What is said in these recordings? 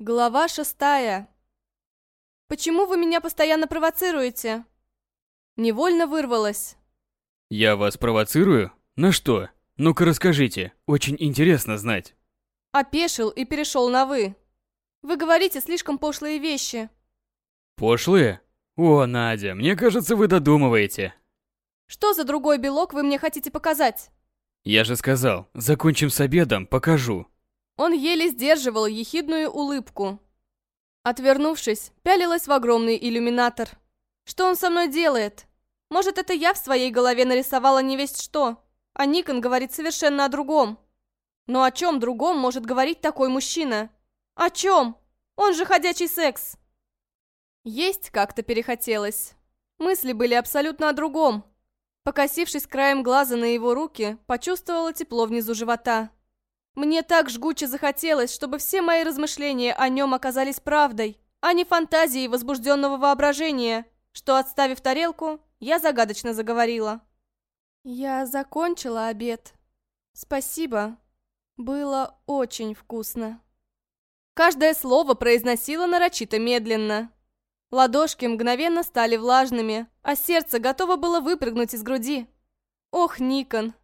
Глава шестая. «Почему вы меня постоянно провоцируете?» Невольно вырвалась. Я вас провоцирую? На что? Ну-ка расскажите, очень интересно знать. Опешил и перешел на «вы». Вы говорите слишком пошлые вещи. Пошлые? О, Надя, мне кажется, вы додумываете. Что за другой белок вы мне хотите показать? Я же сказал, закончим с обедом, покажу. Он еле сдерживал ехидную улыбку. Отвернувшись, пялилась в огромный иллюминатор. Что он со мной делает? Может, это я в своей голове нарисовала не весть что, а Никон говорит совершенно о другом. Но о чем другом может говорить такой мужчина? О чем? Он же ходячий секс. Есть как-то перехотелось. Мысли были абсолютно о другом. Покосившись краем глаза на его руки, почувствовала тепло внизу живота. Мне так жгуче захотелось, чтобы все мои размышления о нем оказались правдой, а не фантазией возбужденного воображения, что, отставив тарелку, я загадочно заговорила. «Я закончила обед. Спасибо. Было очень вкусно». Каждое слово произносила нарочито медленно. Ладошки мгновенно стали влажными, а сердце готово было выпрыгнуть из груди. Ох, Никон,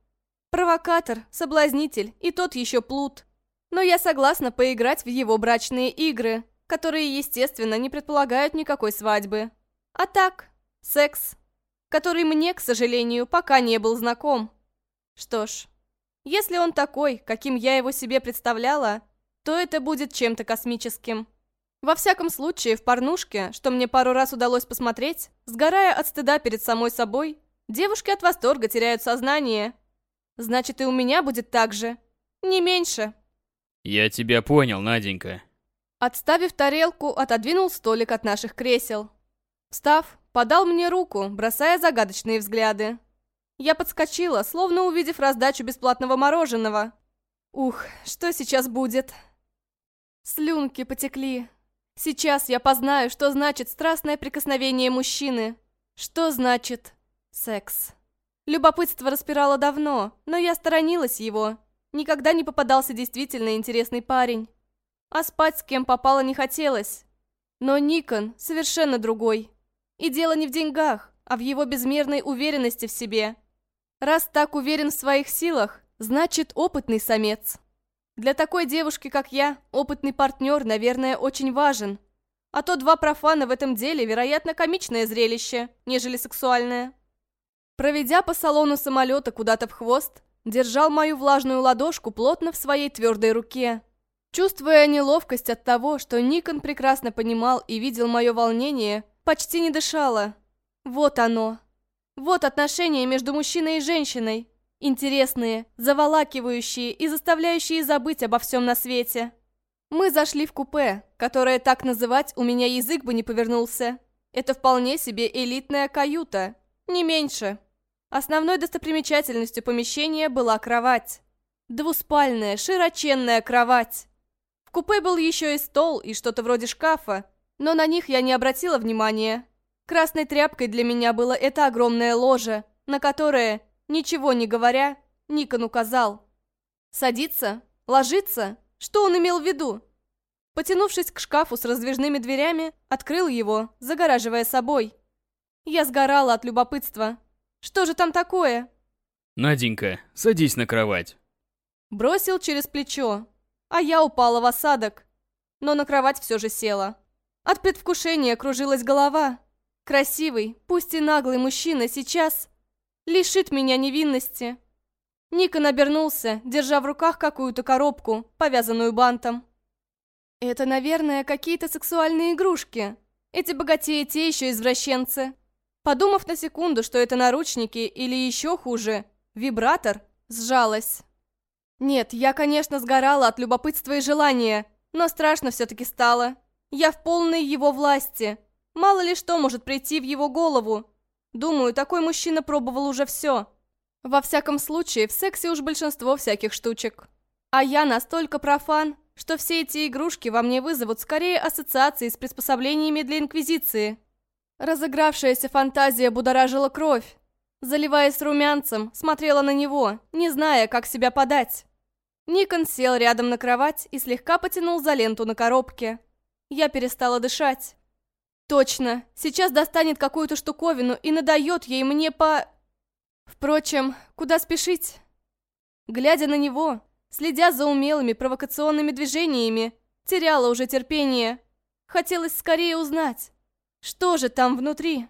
Провокатор, соблазнитель и тот еще плут. Но я согласна поиграть в его брачные игры, которые, естественно, не предполагают никакой свадьбы. А так, секс, который мне, к сожалению, пока не был знаком. Что ж, если он такой, каким я его себе представляла, то это будет чем-то космическим. Во всяком случае, в порнушке, что мне пару раз удалось посмотреть, сгорая от стыда перед самой собой, девушки от восторга теряют сознание Значит, и у меня будет так же. Не меньше. Я тебя понял, Наденька. Отставив тарелку, отодвинул столик от наших кресел. Встав, подал мне руку, бросая загадочные взгляды. Я подскочила, словно увидев раздачу бесплатного мороженого. Ух, что сейчас будет? Слюнки потекли. Сейчас я познаю, что значит страстное прикосновение мужчины. Что значит секс. Любопытство распирало давно, но я сторонилась его. Никогда не попадался действительно интересный парень. А спать с кем попало не хотелось. Но Никон совершенно другой. И дело не в деньгах, а в его безмерной уверенности в себе. Раз так уверен в своих силах, значит опытный самец. Для такой девушки, как я, опытный партнер, наверное, очень важен. А то два профана в этом деле, вероятно, комичное зрелище, нежели сексуальное. Проведя по салону самолета куда-то в хвост, держал мою влажную ладошку плотно в своей твердой руке. Чувствуя неловкость от того, что Никон прекрасно понимал и видел мое волнение, почти не дышала. Вот оно. Вот отношения между мужчиной и женщиной. Интересные, заволакивающие и заставляющие забыть обо всем на свете. Мы зашли в купе, которое так называть у меня язык бы не повернулся. Это вполне себе элитная каюта, не меньше. Основной достопримечательностью помещения была кровать. Двуспальная, широченная кровать. В купе был еще и стол и что-то вроде шкафа, но на них я не обратила внимания. Красной тряпкой для меня было это огромное ложе, на которое, ничего не говоря, Никон указал. Садиться? Ложиться? Что он имел в виду? Потянувшись к шкафу с раздвижными дверями, открыл его, загораживая собой. Я сгорала от любопытства. Что же там такое? Наденька, садись на кровать. Бросил через плечо, а я упала в осадок. Но на кровать все же села. От предвкушения кружилась голова. Красивый, пусть и наглый мужчина сейчас лишит меня невинности. Никон обернулся, держа в руках какую-то коробку, повязанную бантом. Это, наверное, какие-то сексуальные игрушки. Эти богатеи те еще извращенцы. Подумав на секунду, что это наручники или еще хуже, вибратор, сжалась. Нет, я, конечно, сгорала от любопытства и желания, но страшно все-таки стало. Я в полной его власти. Мало ли что может прийти в его голову. Думаю, такой мужчина пробовал уже все. Во всяком случае, в сексе уж большинство всяких штучек. А я настолько профан, что все эти игрушки во мне вызовут скорее ассоциации с приспособлениями для Инквизиции. Разыгравшаяся фантазия будоражила кровь. Заливаясь румянцем, смотрела на него, не зная, как себя подать. Никон сел рядом на кровать и слегка потянул за ленту на коробке. Я перестала дышать. Точно, сейчас достанет какую-то штуковину и надает ей мне по... Впрочем, куда спешить? Глядя на него, следя за умелыми провокационными движениями, теряла уже терпение. Хотелось скорее узнать, что же там внутри.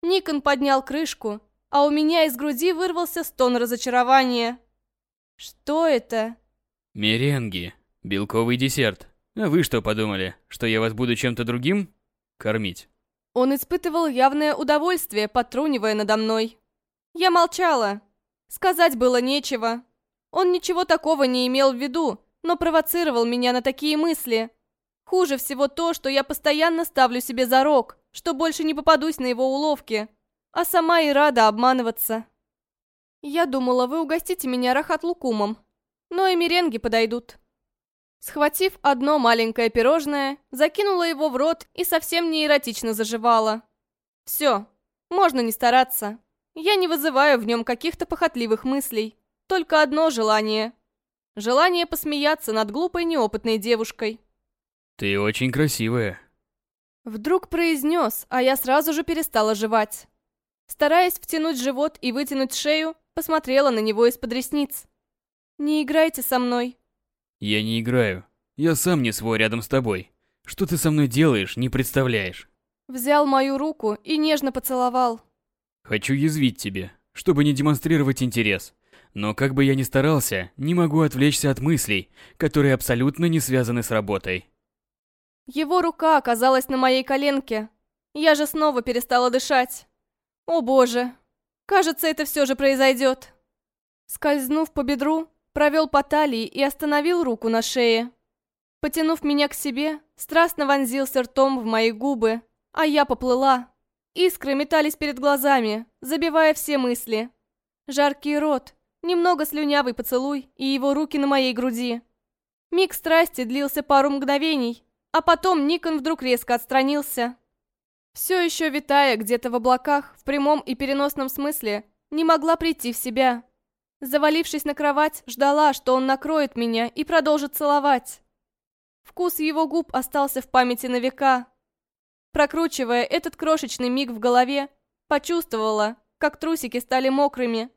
Никон поднял крышку, а у меня из груди вырвался стон разочарования. Что это? Меренги. Белковый десерт. А вы что подумали, что я вас буду чем-то другим кормить? Он испытывал явное удовольствие, потрунивая надо мной. Я молчала. Сказать было нечего. Он ничего такого не имел в виду, но провоцировал меня на такие мысли. Хуже всего то, что я постоянно ставлю себе зарок, что больше не попадусь на его уловки, а сама и рада обманываться. Я думала, вы угостите меня рахат-лукумом, но и меренги подойдут. Схватив одно маленькое пирожное, закинула его в рот и совсем не эротично заживала. Все, можно не стараться. Я не вызываю в нем каких-то похотливых мыслей. Только одно желание. Желание посмеяться над глупой неопытной девушкой. Ты очень красивая. Вдруг произнес, а я сразу же перестала жевать. Стараясь втянуть живот и вытянуть шею, посмотрела на него из-под ресниц. «Не играйте со мной». «Я не играю. Я сам не свой рядом с тобой. Что ты со мной делаешь, не представляешь». Взял мою руку и нежно поцеловал. Хочу язвить тебе, чтобы не демонстрировать интерес. Но как бы я ни старался, не могу отвлечься от мыслей, которые абсолютно не связаны с работой. Его рука оказалась на моей коленке. Я же снова перестала дышать. О боже, кажется, это все же произойдет. Скользнув по бедру, провел по талии и остановил руку на шее. Потянув меня к себе, страстно вонзился ртом в мои губы, а я поплыла. Искры метались перед глазами, забивая все мысли. Жаркий рот, немного слюнявый поцелуй и его руки на моей груди. Миг страсти длился пару мгновений, а потом Никон вдруг резко отстранился. Все еще витая где-то в облаках, в прямом и переносном смысле, не могла прийти в себя. Завалившись на кровать, ждала, что он накроет меня и продолжит целовать. Вкус его губ остался в памяти на века, Прокручивая этот крошечный миг в голове, почувствовала, как трусики стали мокрыми.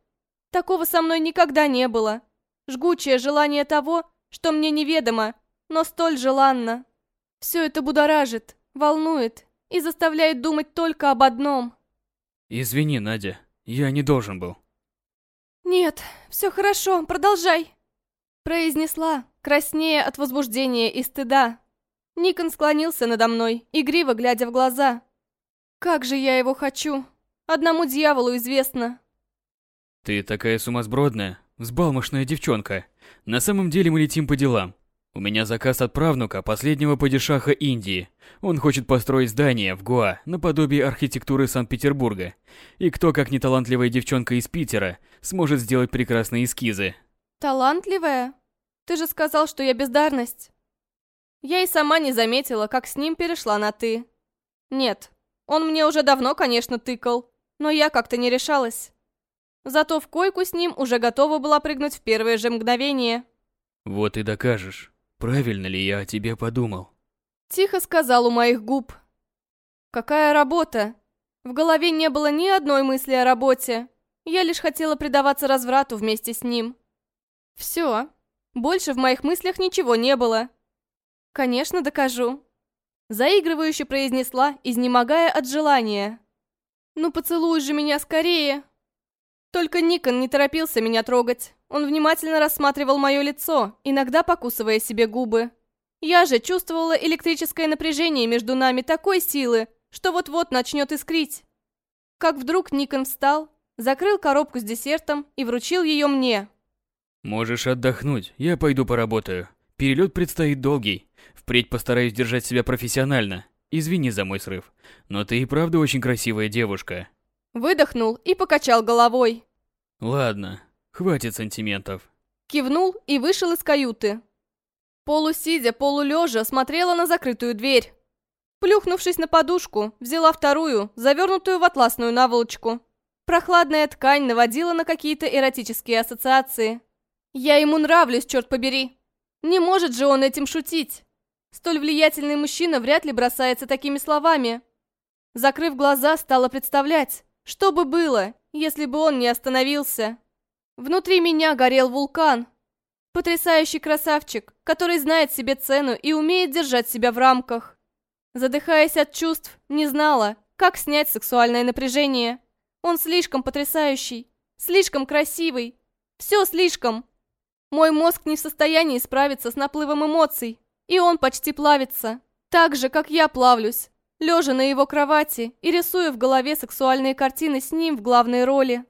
Такого со мной никогда не было. Жгучее желание того, что мне неведомо, но столь желанно. Все это будоражит, волнует и заставляет думать только об одном. Извини, Надя, я не должен был. Нет, все хорошо, продолжай. Произнесла, краснея от возбуждения и стыда. Никон склонился надо мной, игриво глядя в глаза. «Как же я его хочу! Одному дьяволу известно!» «Ты такая сумасбродная, взбалмошная девчонка. На самом деле мы летим по делам. У меня заказ от правнука, последнего падишаха Индии. Он хочет построить здание в Гоа, наподобие архитектуры Санкт-Петербурга. И кто, как не талантливая девчонка из Питера, сможет сделать прекрасные эскизы?» «Талантливая? Ты же сказал, что я бездарность!» Я и сама не заметила, как с ним перешла на «ты». Нет, он мне уже давно, конечно, тыкал, но я как-то не решалась. Зато в койку с ним уже готова была прыгнуть в первое же мгновение. «Вот и докажешь, правильно ли я о тебе подумал». Тихо сказал у моих губ. «Какая работа?» В голове не было ни одной мысли о работе. Я лишь хотела предаваться разврату вместе с ним. Все. Больше в моих мыслях ничего не было. «Конечно, докажу», — заигрывающе произнесла, изнемогая от желания. «Ну поцелуй же меня скорее!» Только Никон не торопился меня трогать. Он внимательно рассматривал мое лицо, иногда покусывая себе губы. Я же чувствовала электрическое напряжение между нами такой силы, что вот-вот начнет искрить. Как вдруг Никон встал, закрыл коробку с десертом и вручил ее мне. «Можешь отдохнуть, я пойду поработаю. Перелет предстоит долгий. Впредь постараюсь держать себя профессионально. Извини за мой срыв, но ты и правда очень красивая девушка. Выдохнул и покачал головой. Ладно, хватит сантиментов. Кивнул и вышел из каюты. Полусидя, полулежа, смотрела на закрытую дверь. Плюхнувшись на подушку, взяла вторую, завернутую в атласную наволочку. Прохладная ткань наводила на какие-то эротические ассоциации. Я ему нравлюсь, черт побери. Не может же он этим шутить. Столь влиятельный мужчина вряд ли бросается такими словами. Закрыв глаза, стала представлять, что бы было, если бы он не остановился. Внутри меня горел вулкан. Потрясающий красавчик, который знает себе цену и умеет держать себя в рамках. Задыхаясь от чувств, не знала, как снять сексуальное напряжение. Он слишком потрясающий, слишком красивый. Все слишком. Мой мозг не в состоянии справиться с наплывом эмоций, и он почти плавится. Так же, как я плавлюсь, лежа на его кровати и рисуя в голове сексуальные картины с ним в главной роли.